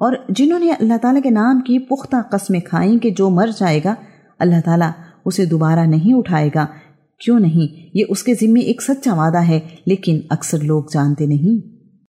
और जिन्होंने अल्लाह ताला के नाम की पुख्ता कस्में खाई कि जो मर जाएगा, अल्लाह ताला उसे दोबारा नहीं उठाएगा। क्यों नहीं? ये उसके जिम्मे एक सच्चा वादा है, लेकिन अक्सर लोग जानते नहीं।